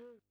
Hmm.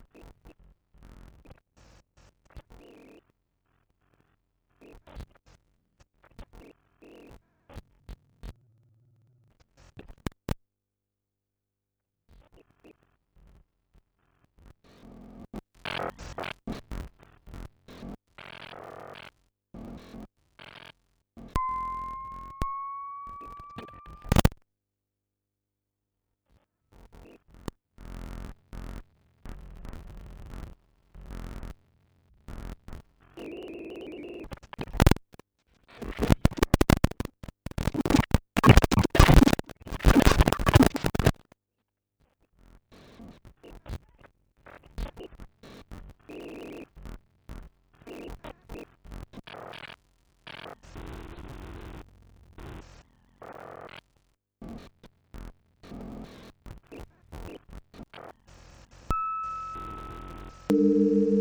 Música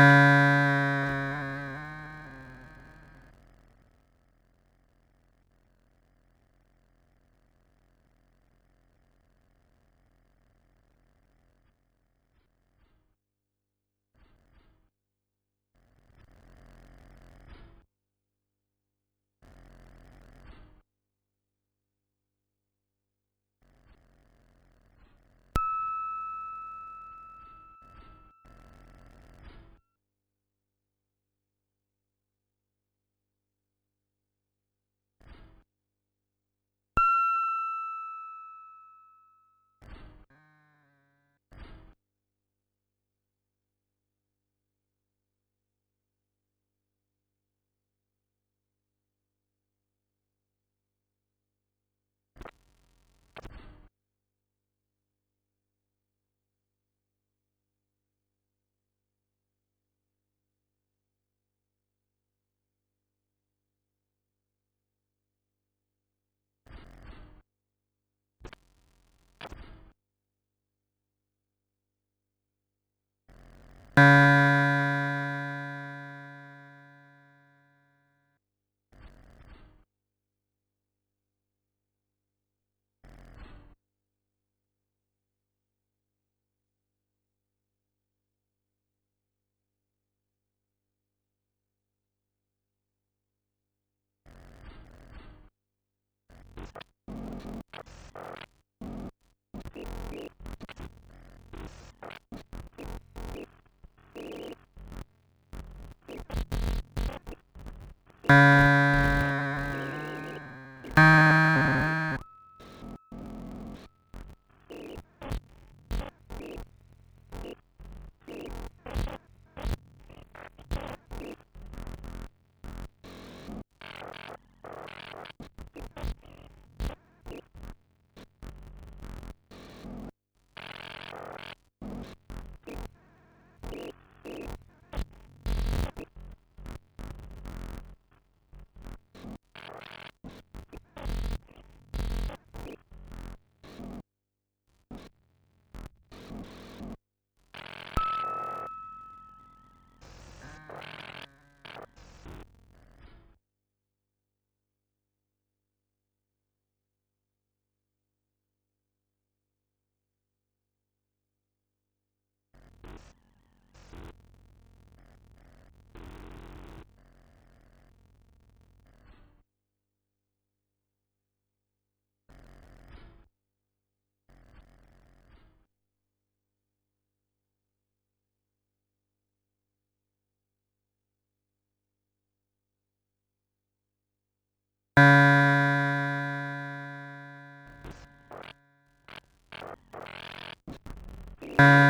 you you you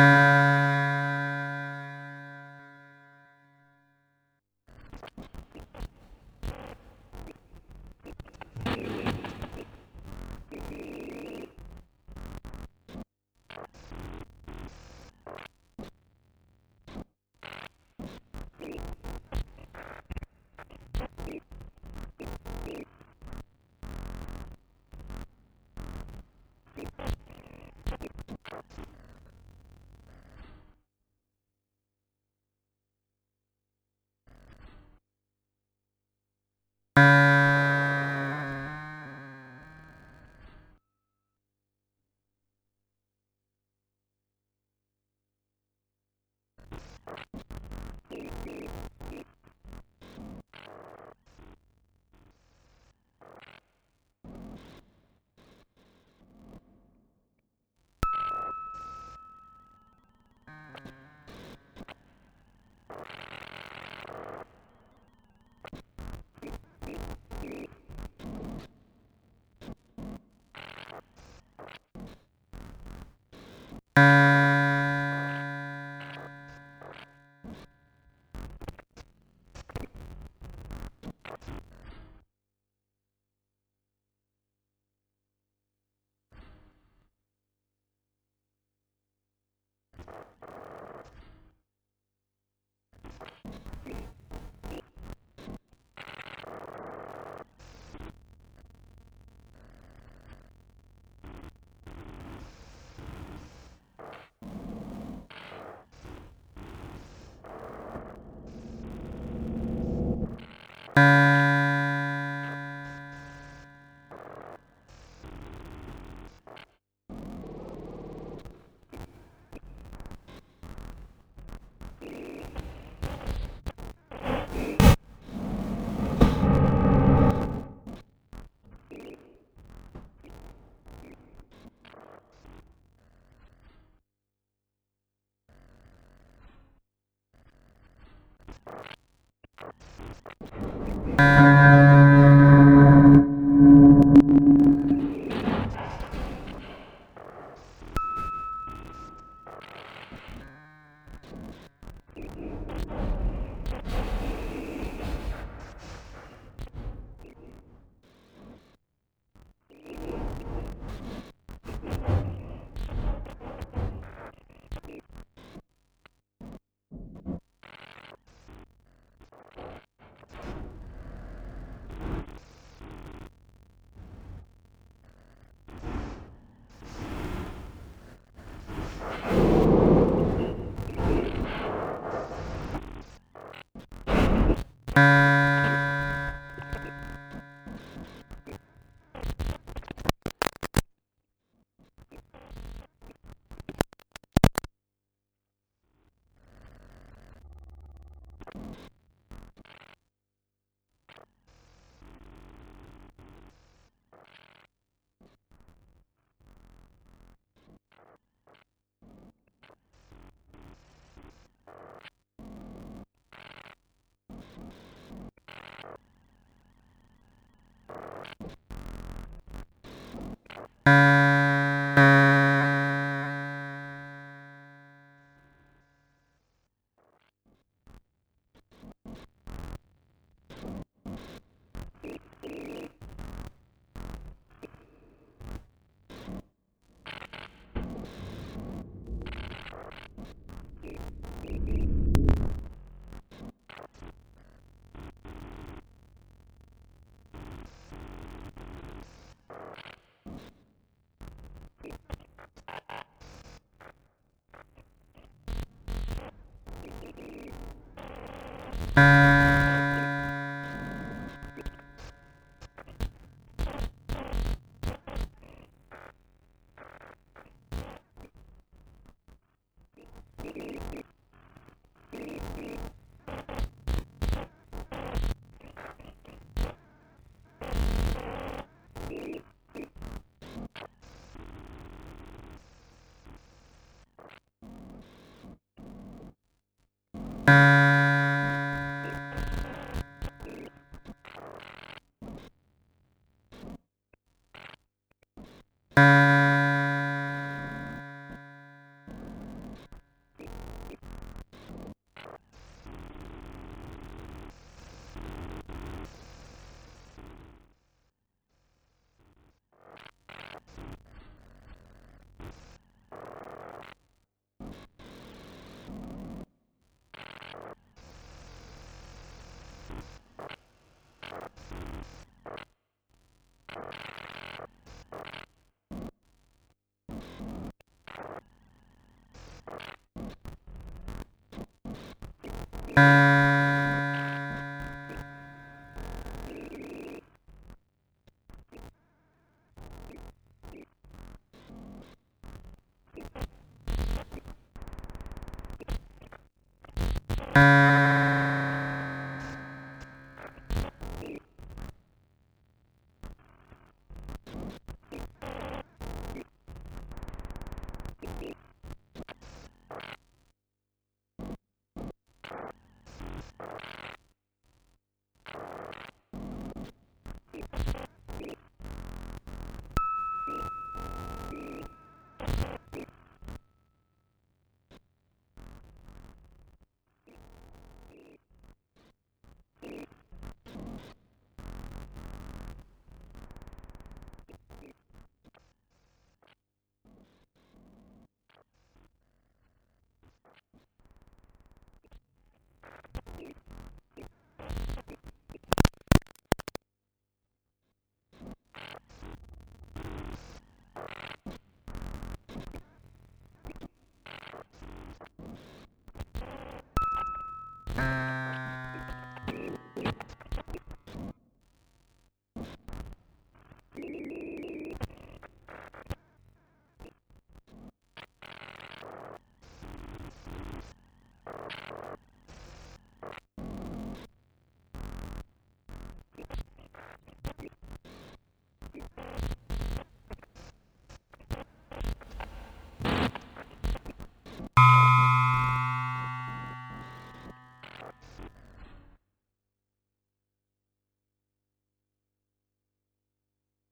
you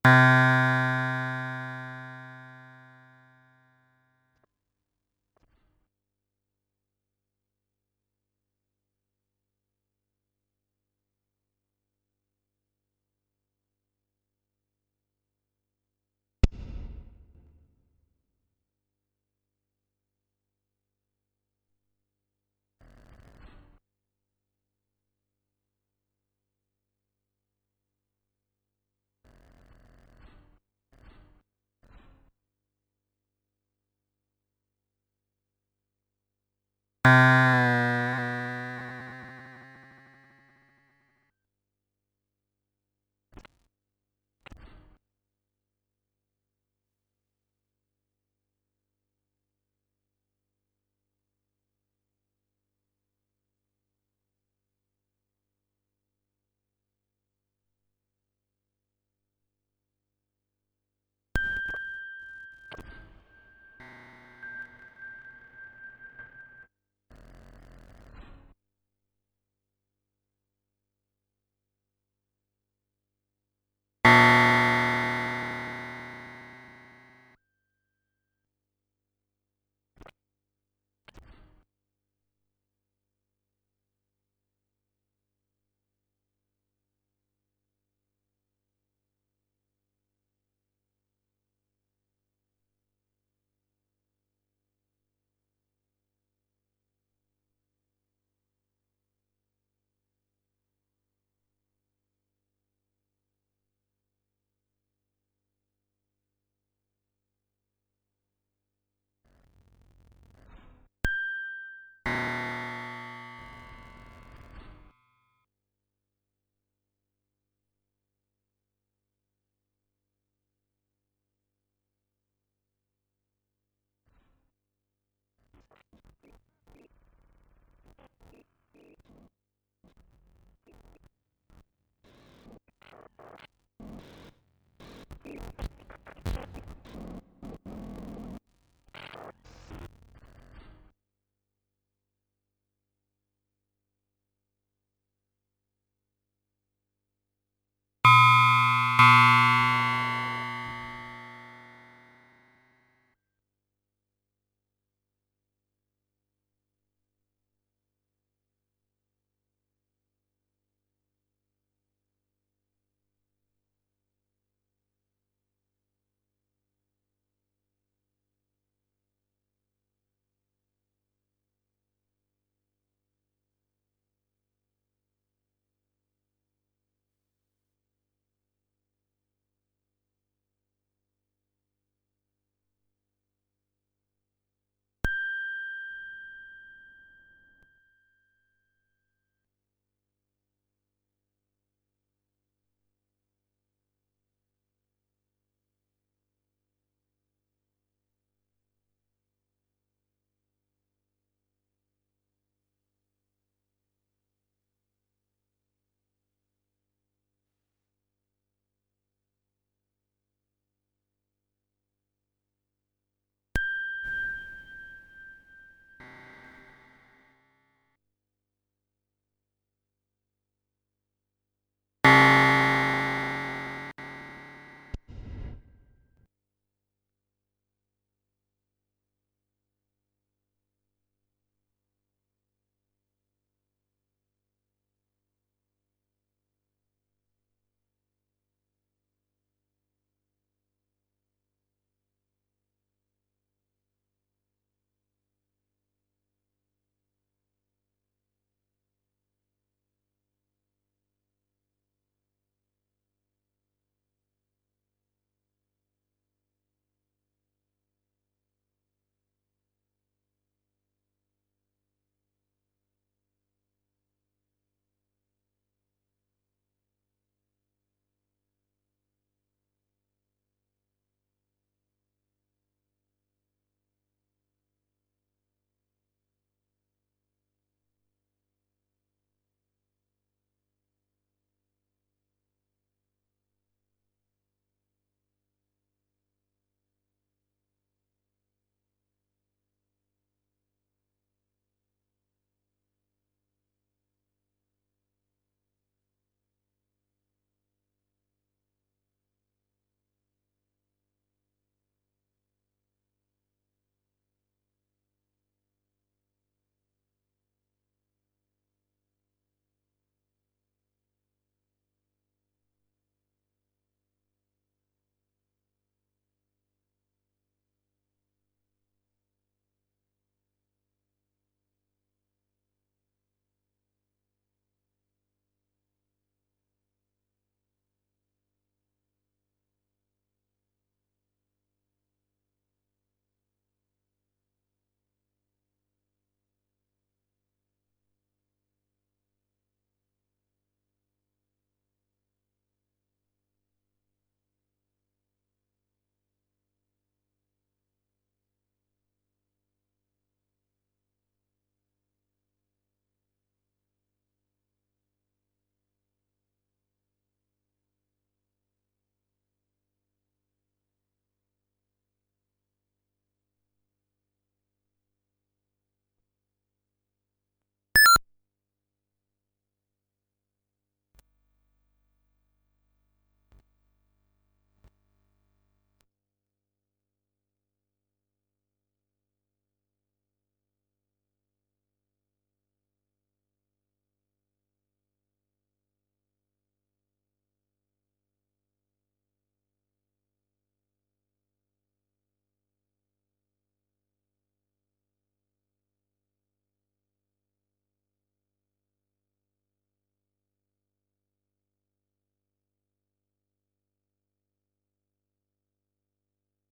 you